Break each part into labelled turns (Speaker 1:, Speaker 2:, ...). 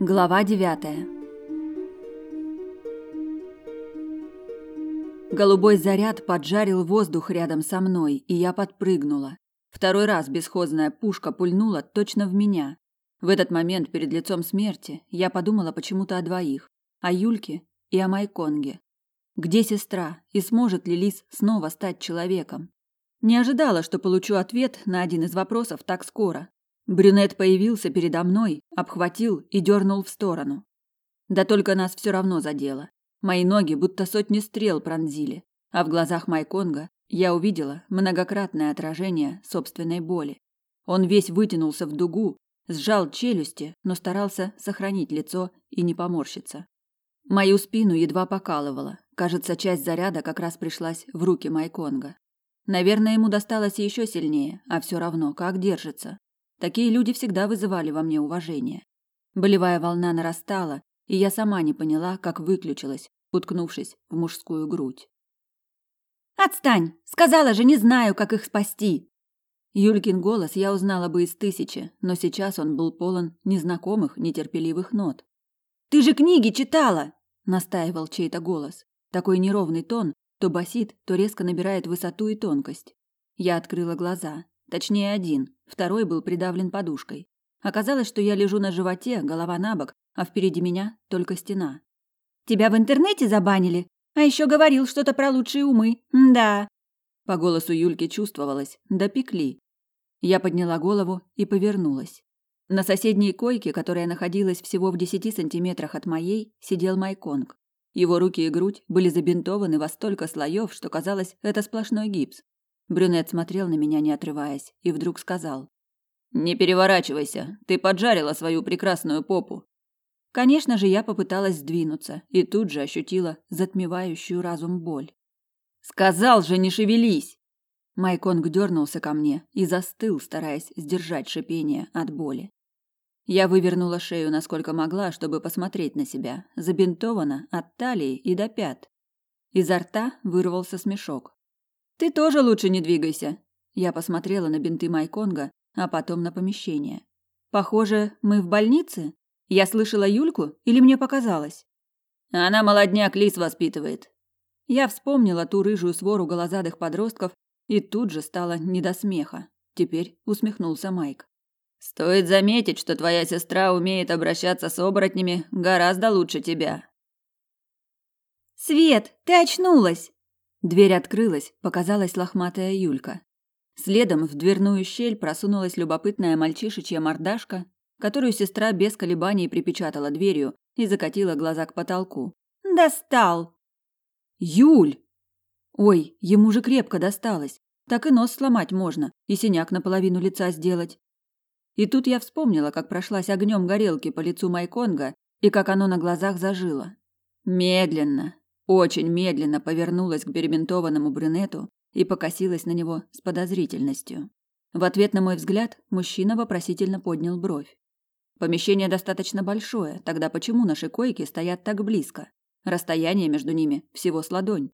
Speaker 1: Глава девятая. Голубой заряд поджарил воздух рядом со мной, и я подпрыгнула. Второй раз бесхозная пушка пульнула точно в меня. В этот момент перед лицом смерти я подумала почему-то о двоих: о Юльке и о Майконге. Где сестра и сможет ли Лис снова стать человеком? Не ожидала, что получу ответ на один из вопросов так скоро. Брюнет появился передо мной, обхватил и дернул в сторону. Да только нас все равно задело. Мои ноги будто сотни стрел пронзили, а в глазах Майконга я увидела многократное отражение собственной боли. Он весь вытянулся в дугу, сжал челюсти, но старался сохранить лицо и не поморщиться. Мою спину едва покалывало. Кажется, часть заряда как раз пришлась в руки Майконга. Наверное, ему досталось еще сильнее, а все равно, как держится. Такие люди всегда вызывали во мне уважение. Болевая волна нарастала, и я сама не поняла, как выключилась, уткнувшись в мужскую грудь. «Отстань! Сказала же, не знаю, как их спасти!» Юлькин голос я узнала бы из тысячи, но сейчас он был полон незнакомых, нетерпеливых нот. «Ты же книги читала!» – настаивал чей-то голос. Такой неровный тон, то басит, то резко набирает высоту и тонкость. Я открыла глаза. Точнее, один. Второй был придавлен подушкой. Оказалось, что я лежу на животе, голова на бок, а впереди меня только стена. «Тебя в интернете забанили? А еще говорил что-то про лучшие умы. да». По голосу Юльки чувствовалось. Допекли. Я подняла голову и повернулась. На соседней койке, которая находилась всего в десяти сантиметрах от моей, сидел Майконг. Его руки и грудь были забинтованы во столько слоев, что казалось, это сплошной гипс. Брюнет смотрел на меня, не отрываясь, и вдруг сказал: "Не переворачивайся, ты поджарила свою прекрасную попу". Конечно же, я попыталась сдвинуться и тут же ощутила затмевающую разум боль. "Сказал же, не шевелись". Майконг дернулся ко мне и застыл, стараясь сдержать шипение от боли. Я вывернула шею насколько могла, чтобы посмотреть на себя. Забинтована от талии и до пят. Изо рта вырвался смешок. Ты тоже лучше не двигайся. Я посмотрела на бинты Майконга, а потом на помещение. Похоже, мы в больнице? Я слышала Юльку или мне показалось? Она молодняк лис воспитывает. Я вспомнила ту рыжую свору голозадых подростков и тут же стало не до смеха. Теперь усмехнулся Майк. Стоит заметить, что твоя сестра умеет обращаться с оборотнями гораздо лучше тебя. Свет, ты очнулась. Дверь открылась, показалась лохматая Юлька. Следом в дверную щель просунулась любопытная мальчишечья мордашка, которую сестра без колебаний припечатала дверью и закатила глаза к потолку. Достал. Юль. Ой, ему же крепко досталось. Так и нос сломать можно, и синяк наполовину лица сделать. И тут я вспомнила, как прошлась огнем горелки по лицу Майконга и как оно на глазах зажило. Медленно, очень медленно повернулась к перебинтованному брюнету и покосилась на него с подозрительностью. В ответ на мой взгляд мужчина вопросительно поднял бровь. Помещение достаточно большое, тогда почему наши койки стоят так близко? Расстояние между ними всего с ладонь.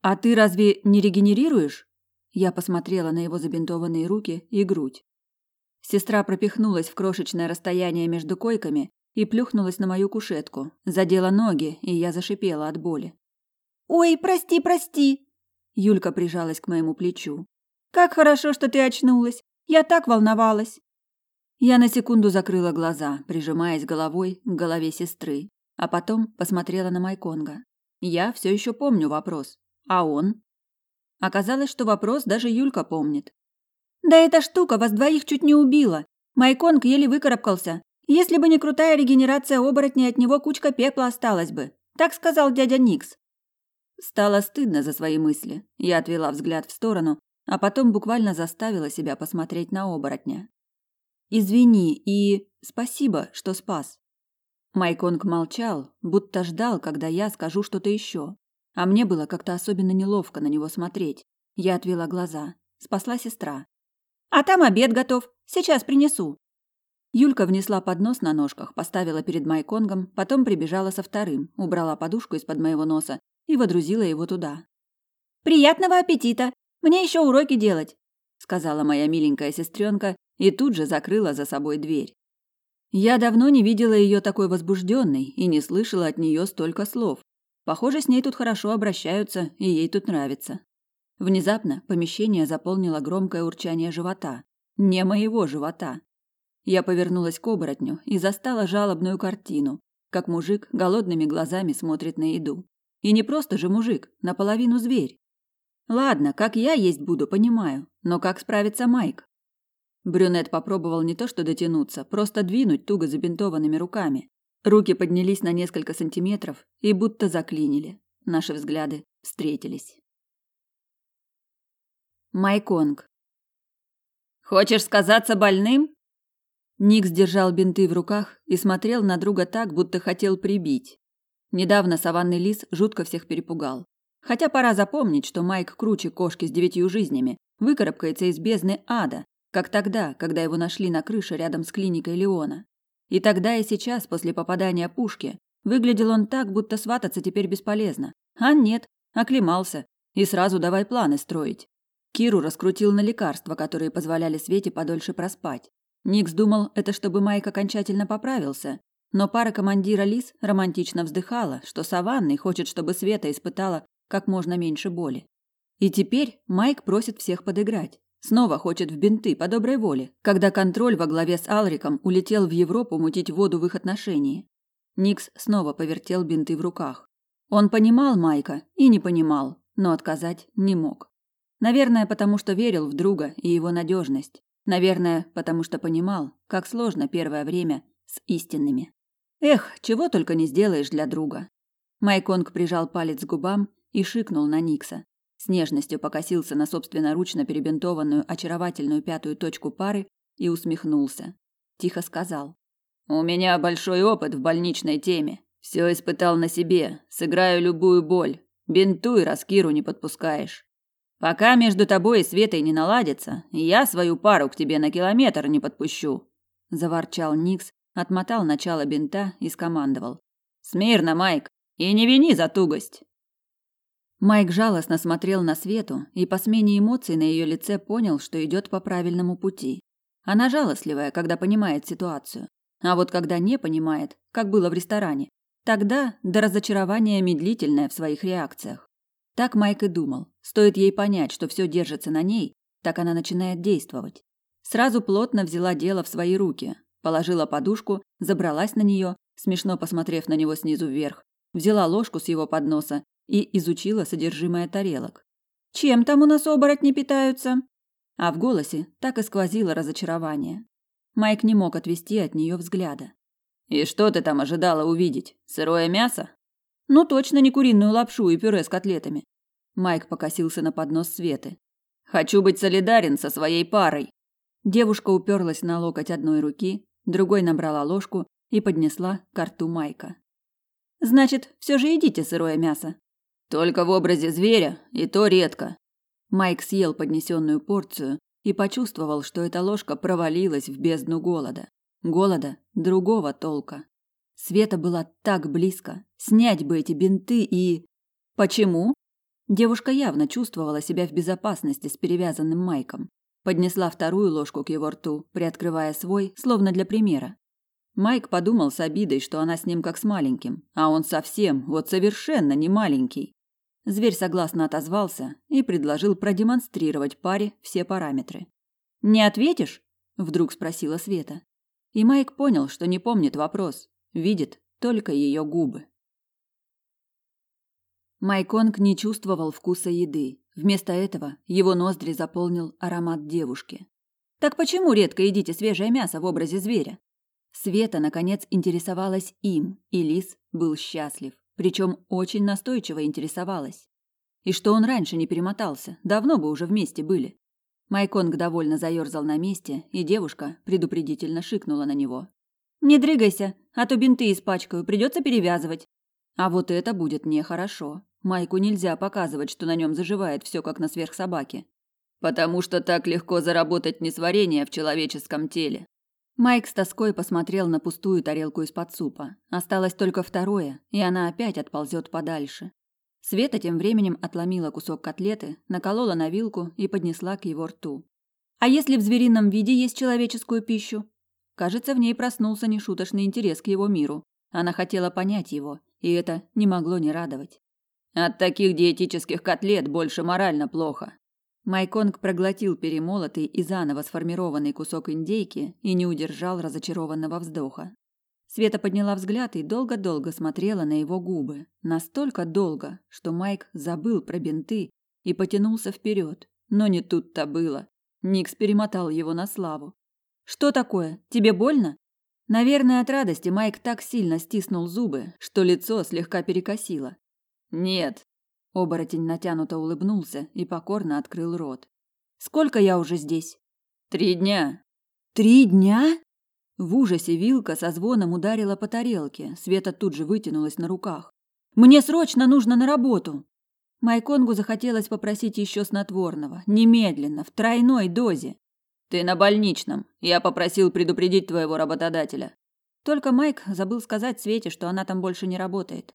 Speaker 1: А ты разве не регенерируешь? Я посмотрела на его забинтованные руки и грудь. Сестра пропихнулась в крошечное расстояние между койками и плюхнулась на мою кушетку, задела ноги, и я зашипела от боли. «Ой, прости, прости!» Юлька прижалась к моему плечу. «Как хорошо, что ты очнулась! Я так волновалась!» Я на секунду закрыла глаза, прижимаясь головой к голове сестры, а потом посмотрела на Майконга. Я все еще помню вопрос. А он? Оказалось, что вопрос даже Юлька помнит. Да эта штука вас двоих чуть не убила. Майконг еле выкарабкался. Если бы не крутая регенерация оборотней, от него кучка пепла осталась бы. Так сказал дядя Никс. Стало стыдно за свои мысли. Я отвела взгляд в сторону, а потом буквально заставила себя посмотреть на оборотня. Извини и спасибо, что спас. Майконг молчал, будто ждал, когда я скажу что-то еще. А мне было как-то особенно неловко на него смотреть. Я отвела глаза. Спасла сестра. А там обед готов. Сейчас принесу. Юлька внесла поднос на ножках, поставила перед Майконгом, потом прибежала со вторым, убрала подушку из-под моего носа и водрузила его туда. Приятного аппетита. Мне еще уроки делать, сказала моя миленькая сестренка и тут же закрыла за собой дверь. Я давно не видела ее такой возбужденной и не слышала от нее столько слов. Похоже, с ней тут хорошо обращаются, и ей тут нравится. Внезапно помещение заполнило громкое урчание живота. Не моего живота. Я повернулась к оборотню и застала жалобную картину, как мужик голодными глазами смотрит на еду. И не просто же мужик, наполовину зверь. Ладно, как я есть буду, понимаю, но как справится Майк? Брюнет попробовал не то что дотянуться, просто двинуть туго забинтованными руками. Руки поднялись на несколько сантиметров и будто заклинили. Наши взгляды встретились. Майконг. «Хочешь сказаться больным?» Ник сдержал бинты в руках и смотрел на друга так, будто хотел прибить. Недавно саванный лис жутко всех перепугал. Хотя пора запомнить, что Майк круче кошки с девятью жизнями, выкарабкается из бездны ада, как тогда, когда его нашли на крыше рядом с клиникой Леона. И тогда и сейчас, после попадания пушки, выглядел он так, будто свататься теперь бесполезно. А нет, оклемался. И сразу давай планы строить. Киру раскрутил на лекарства, которые позволяли Свете подольше проспать. Никс думал, это чтобы Майк окончательно поправился, но пара командира Лис романтично вздыхала, что Саванный хочет, чтобы Света испытала как можно меньше боли. И теперь Майк просит всех подыграть. Снова хочет в бинты по доброй воле, когда контроль во главе с Алриком улетел в Европу мутить воду в их отношении. Никс снова повертел бинты в руках. Он понимал Майка и не понимал, но отказать не мог. Наверное, потому что верил в друга и его надежность. Наверное, потому что понимал, как сложно первое время с истинными. Эх, чего только не сделаешь для друга. Майконг прижал палец к губам и шикнул на Никса. С нежностью покосился на собственноручно перебинтованную очаровательную пятую точку пары и усмехнулся. Тихо сказал: "У меня большой опыт в больничной теме. Все испытал на себе. Сыграю любую боль. Бинтуй, раскиру не подпускаешь. Пока между тобой и Светой не наладится, я свою пару к тебе на километр не подпущу, заворчал Никс, отмотал начало бинта и скомандовал: "Смирно, Майк, и не вини за тугость". Майк жалостно смотрел на Свету и по смене эмоций на ее лице понял, что идет по правильному пути. Она жалостливая, когда понимает ситуацию, а вот когда не понимает, как было в ресторане, тогда до разочарования медлительная в своих реакциях. Так Майк и думал. Стоит ей понять, что все держится на ней, так она начинает действовать. Сразу плотно взяла дело в свои руки, положила подушку, забралась на нее, смешно посмотрев на него снизу вверх, взяла ложку с его подноса и изучила содержимое тарелок. «Чем там у нас оборотни питаются?» А в голосе так и сквозило разочарование. Майк не мог отвести от нее взгляда. «И что ты там ожидала увидеть? Сырое мясо?» Ну точно не куриную лапшу и пюре с котлетами. Майк покосился на поднос Светы. Хочу быть солидарен со своей парой. Девушка уперлась на локоть одной руки, другой набрала ложку и поднесла к рту Майка. Значит, все же едите сырое мясо. Только в образе зверя, и то редко. Майк съел поднесенную порцию и почувствовал, что эта ложка провалилась в бездну голода. Голода другого толка. Света была так близко. Снять бы эти бинты и... Почему? Девушка явно чувствовала себя в безопасности с перевязанным майком. Поднесла вторую ложку к его рту, приоткрывая свой, словно для примера. Майк подумал с обидой, что она с ним как с маленьким, а он совсем, вот совершенно не маленький. Зверь согласно отозвался и предложил продемонстрировать паре все параметры. «Не ответишь?» – вдруг спросила Света. И Майк понял, что не помнит вопрос, видит только ее губы. Майконг не чувствовал вкуса еды. Вместо этого его ноздри заполнил аромат девушки. Так почему редко едите свежее мясо в образе зверя? Света наконец интересовалась им, и Лис был счастлив, причем очень настойчиво интересовалась. И что он раньше не перемотался, давно бы уже вместе были. Майконг довольно заерзал на месте, и девушка предупредительно шикнула на него. Не дрыгайся, а то бинты испачкаю, придется перевязывать. А вот это будет нехорошо. Майку нельзя показывать, что на нем заживает все как на сверхсобаке. Потому что так легко заработать несварение в человеческом теле. Майк с тоской посмотрел на пустую тарелку из-под супа. Осталось только второе, и она опять отползет подальше. Света тем временем отломила кусок котлеты, наколола на вилку и поднесла к его рту. А если в зверином виде есть человеческую пищу? Кажется, в ней проснулся нешуточный интерес к его миру. Она хотела понять его, и это не могло не радовать. От таких диетических котлет больше морально плохо. Майконг проглотил перемолотый и заново сформированный кусок индейки и не удержал разочарованного вздоха. Света подняла взгляд и долго-долго смотрела на его губы. Настолько долго, что Майк забыл про бинты и потянулся вперед. Но не тут-то было. Никс перемотал его на славу. «Что такое? Тебе больно?» Наверное, от радости Майк так сильно стиснул зубы, что лицо слегка перекосило. «Нет». Оборотень натянуто улыбнулся и покорно открыл рот. «Сколько я уже здесь?» «Три дня». «Три дня?» В ужасе вилка со звоном ударила по тарелке. Света тут же вытянулась на руках. «Мне срочно нужно на работу!» Майконгу захотелось попросить еще снотворного. Немедленно, в тройной дозе. «Ты на больничном. Я попросил предупредить твоего работодателя». Только Майк забыл сказать Свете, что она там больше не работает.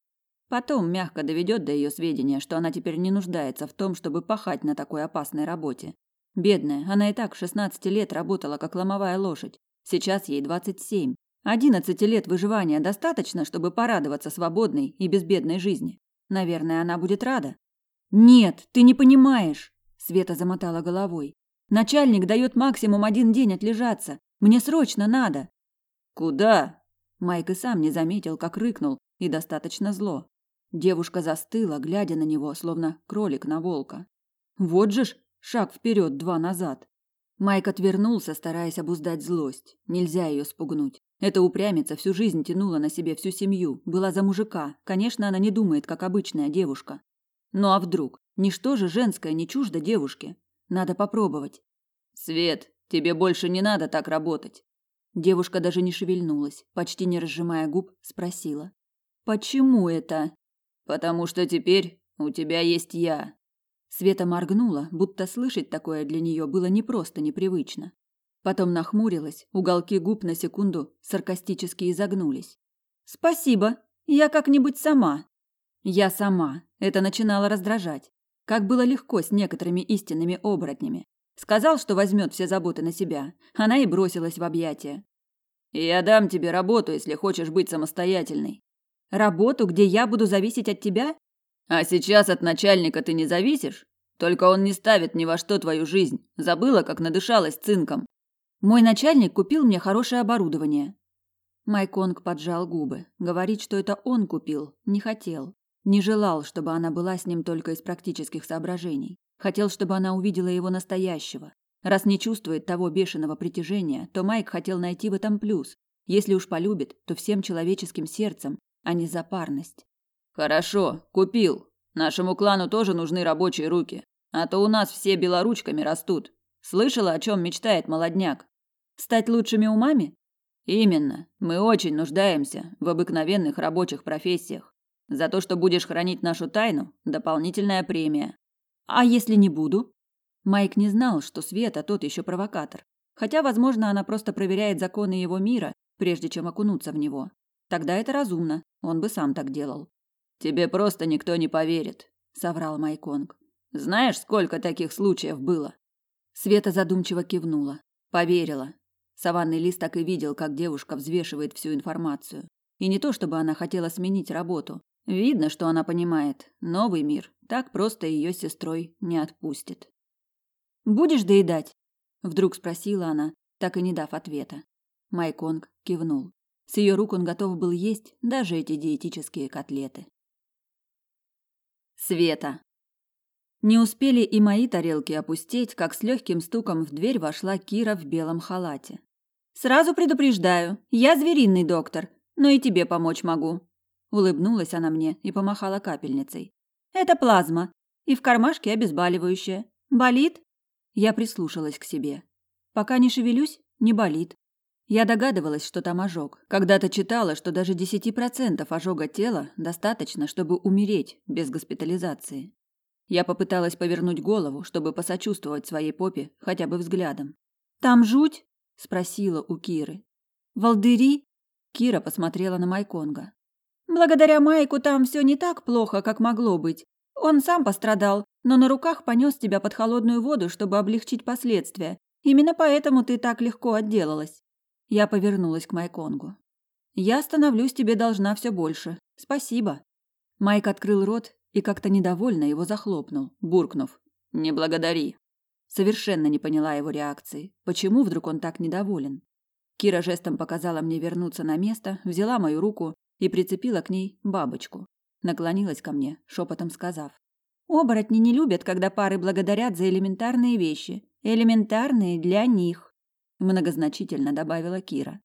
Speaker 1: Потом мягко доведет до ее сведения, что она теперь не нуждается в том, чтобы пахать на такой опасной работе. Бедная, она и так в 16 лет работала как ломовая лошадь. Сейчас ей 27. 11 лет выживания достаточно, чтобы порадоваться свободной и безбедной жизни. Наверное, она будет рада. Нет, ты не понимаешь, Света замотала головой. Начальник дает максимум один день отлежаться. Мне срочно надо. Куда? Майк и сам не заметил, как рыкнул, и достаточно зло. Девушка застыла, глядя на него, словно кролик на волка. Вот же ж, шаг вперед, два назад. Майк отвернулся, стараясь обуздать злость. Нельзя ее спугнуть. Эта упрямица всю жизнь тянула на себе всю семью, была за мужика. Конечно, она не думает, как обычная девушка. Ну а вдруг? Ничто же женское не чуждо девушке. Надо попробовать. Свет, тебе больше не надо так работать. Девушка даже не шевельнулась, почти не разжимая губ, спросила: "Почему это?" "Потому что теперь у тебя есть я. Света моргнула, будто слышать такое для нее было не просто непривычно. Потом нахмурилась, уголки губ на секунду саркастически изогнулись. Спасибо, я как-нибудь сама. Я сама. Это начинало раздражать. Как было легко с некоторыми истинными оборотнями. Сказал, что возьмет все заботы на себя. Она и бросилась в объятия. Я дам тебе работу, если хочешь быть самостоятельной. Работу, где я буду зависеть от тебя? А сейчас от начальника ты не зависишь? Только он не ставит ни во что твою жизнь. Забыла, как надышалась цинком. Мой начальник купил мне хорошее оборудование. Майконг поджал губы. Говорить, что это он купил, не хотел. Не желал, чтобы она была с ним только из практических соображений. Хотел, чтобы она увидела его настоящего. Раз не чувствует того бешеного притяжения, то Майк хотел найти в этом плюс. Если уж полюбит, то всем человеческим сердцем, а не за парность. Хорошо, купил. Нашему клану тоже нужны рабочие руки, а то у нас все белоручками растут. Слышала, о чем мечтает молодняк? Стать лучшими умами? Именно. Мы очень нуждаемся в обыкновенных рабочих профессиях. За то, что будешь хранить нашу тайну, дополнительная премия. А если не буду? Майк не знал, что Света тот еще провокатор. Хотя, возможно, она просто проверяет законы его мира, прежде чем окунуться в него. Тогда это разумно. Он бы сам так делал. Тебе просто никто не поверит, соврал Майконг. Знаешь, сколько таких случаев было? Света задумчиво кивнула. Поверила. Саванный лист так и видел, как девушка взвешивает всю информацию. И не то, чтобы она хотела сменить работу. Видно, что она понимает, новый мир так просто ее сестрой не отпустит. «Будешь доедать?» – вдруг спросила она, так и не дав ответа. Майконг кивнул. С ее рук он готов был есть даже эти диетические котлеты. Света. Не успели и мои тарелки опустить, как с легким стуком в дверь вошла Кира в белом халате. «Сразу предупреждаю, я звериный доктор, но и тебе помочь могу». Улыбнулась она мне и помахала капельницей. «Это плазма, и в кармашке обезболивающее. Болит?» Я прислушалась к себе. Пока не шевелюсь, не болит. Я догадывалась, что там ожог. Когда-то читала, что даже 10% ожога тела достаточно, чтобы умереть без госпитализации. Я попыталась повернуть голову, чтобы посочувствовать своей попе хотя бы взглядом. «Там жуть?» – спросила у Киры. «Волдыри?» Кира посмотрела на Майконга. «Благодаря Майку там все не так плохо, как могло быть. Он сам пострадал, но на руках понес тебя под холодную воду, чтобы облегчить последствия. Именно поэтому ты так легко отделалась». Я повернулась к Майконгу. Я становлюсь тебе должна все больше. Спасибо. Майк открыл рот и как-то недовольно его захлопнул, буркнув: "Не благодари". Совершенно не поняла его реакции. Почему вдруг он так недоволен? Кира жестом показала мне вернуться на место, взяла мою руку и прицепила к ней бабочку. Наклонилась ко мне, шепотом сказав: "Оборотни не любят, когда пары благодарят за элементарные вещи, элементарные для них", многозначительно добавила Кира.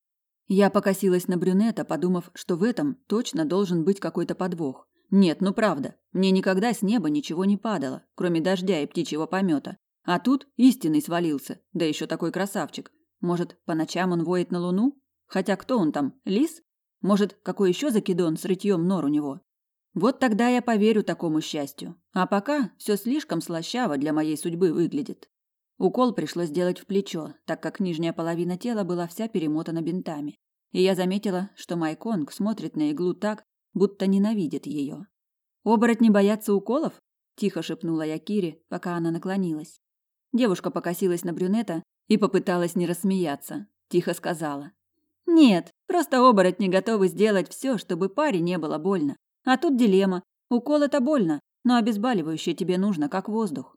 Speaker 1: Я покосилась на брюнета, подумав, что в этом точно должен быть какой-то подвох. Нет, ну правда, мне никогда с неба ничего не падало, кроме дождя и птичьего помета. А тут истинный свалился, да еще такой красавчик. Может, по ночам он воет на луну? Хотя кто он там, лис? Может, какой еще закидон с рытьем нор у него? Вот тогда я поверю такому счастью. А пока все слишком слащаво для моей судьбы выглядит. Укол пришлось делать в плечо, так как нижняя половина тела была вся перемотана бинтами. И я заметила, что Майконг смотрит на иглу так, будто ненавидит ее. «Оборотни боятся уколов?» – тихо шепнула я Кире, пока она наклонилась. Девушка покосилась на брюнета и попыталась не рассмеяться. Тихо сказала. «Нет, просто оборотни готовы сделать все, чтобы паре не было больно. А тут дилемма. Укол – это больно, но обезболивающее тебе нужно, как воздух.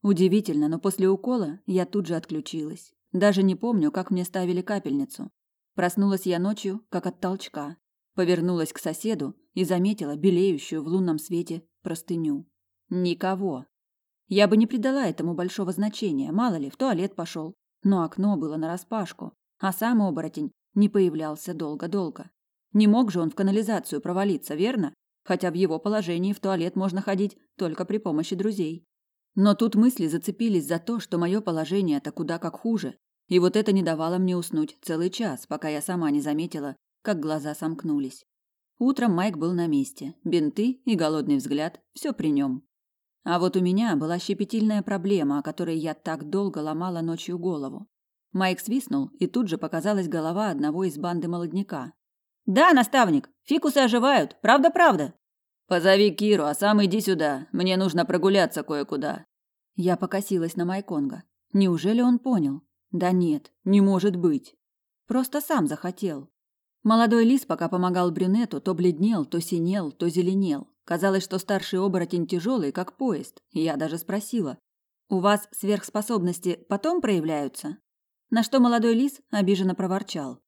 Speaker 1: Удивительно, но после укола я тут же отключилась. Даже не помню, как мне ставили капельницу. Проснулась я ночью, как от толчка. Повернулась к соседу и заметила белеющую в лунном свете простыню. Никого. Я бы не придала этому большого значения, мало ли, в туалет пошел. Но окно было нараспашку, а сам оборотень не появлялся долго-долго. Не мог же он в канализацию провалиться, верно? Хотя в его положении в туалет можно ходить только при помощи друзей. Но тут мысли зацепились за то, что мое положение-то куда как хуже, и вот это не давало мне уснуть целый час, пока я сама не заметила, как глаза сомкнулись. Утром Майк был на месте, бинты и голодный взгляд, все при нем. А вот у меня была щепетильная проблема, о которой я так долго ломала ночью голову. Майк свистнул, и тут же показалась голова одного из банды молодняка. «Да, наставник, фикусы оживают, правда-правда!» Позови Киру, а сам иди сюда. Мне нужно прогуляться кое-куда. Я покосилась на Майконга. Неужели он понял? Да нет, не может быть. Просто сам захотел. Молодой лис, пока помогал брюнету, то бледнел, то синел, то зеленел. Казалось, что старший оборотень тяжелый, как поезд. Я даже спросила: "У вас сверхспособности потом проявляются?" На что молодой лис обиженно проворчал: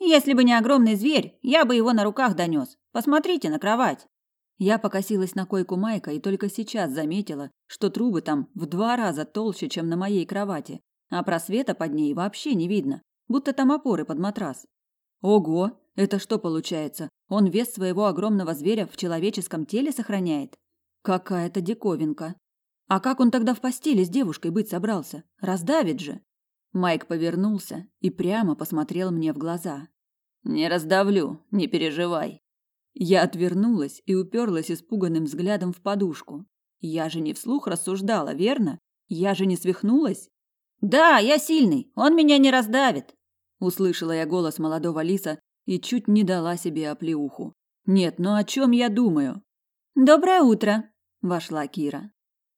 Speaker 1: "Если бы не огромный зверь, я бы его на руках донес. Посмотрите на кровать". Я покосилась на койку Майка и только сейчас заметила, что трубы там в два раза толще, чем на моей кровати, а просвета под ней вообще не видно, будто там опоры под матрас. Ого, это что получается? Он вес своего огромного зверя в человеческом теле сохраняет? Какая-то диковинка. А как он тогда в постели с девушкой быть собрался? Раздавит же. Майк повернулся и прямо посмотрел мне в глаза. Не раздавлю, не переживай. Я отвернулась и уперлась испуганным взглядом в подушку. Я же не вслух рассуждала, верно? Я же не свихнулась? Да, я сильный. Он меня не раздавит. Услышала я голос молодого лиса и чуть не дала себе оплеуху. Нет, ну о чем я думаю? Доброе утро, вошла Кира.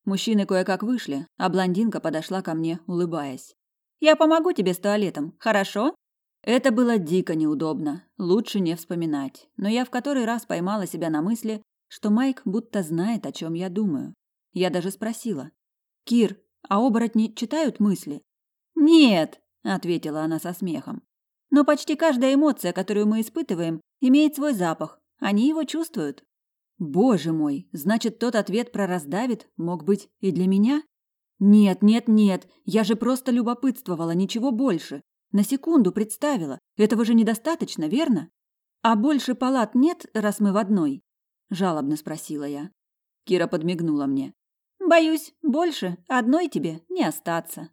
Speaker 1: Мужчины кое-как вышли, а блондинка подошла ко мне, улыбаясь. Я помогу тебе с туалетом, хорошо? Это было дико неудобно, лучше не вспоминать. Но я в который раз поймала себя на мысли, что Майк будто знает, о чем я думаю. Я даже спросила: "Кир, а оборотни читают мысли?" "Нет", ответила она со смехом. "Но почти каждая эмоция, которую мы испытываем, имеет свой запах. Они его чувствуют". Боже мой, значит, тот ответ про раздавит мог быть и для меня? Нет, нет, нет, я же просто любопытствовала, ничего больше. На секунду представила. Этого же недостаточно, верно? А больше палат нет, раз мы в одной? жалобно спросила я. Кира подмигнула мне. Боюсь, больше одной тебе не остаться.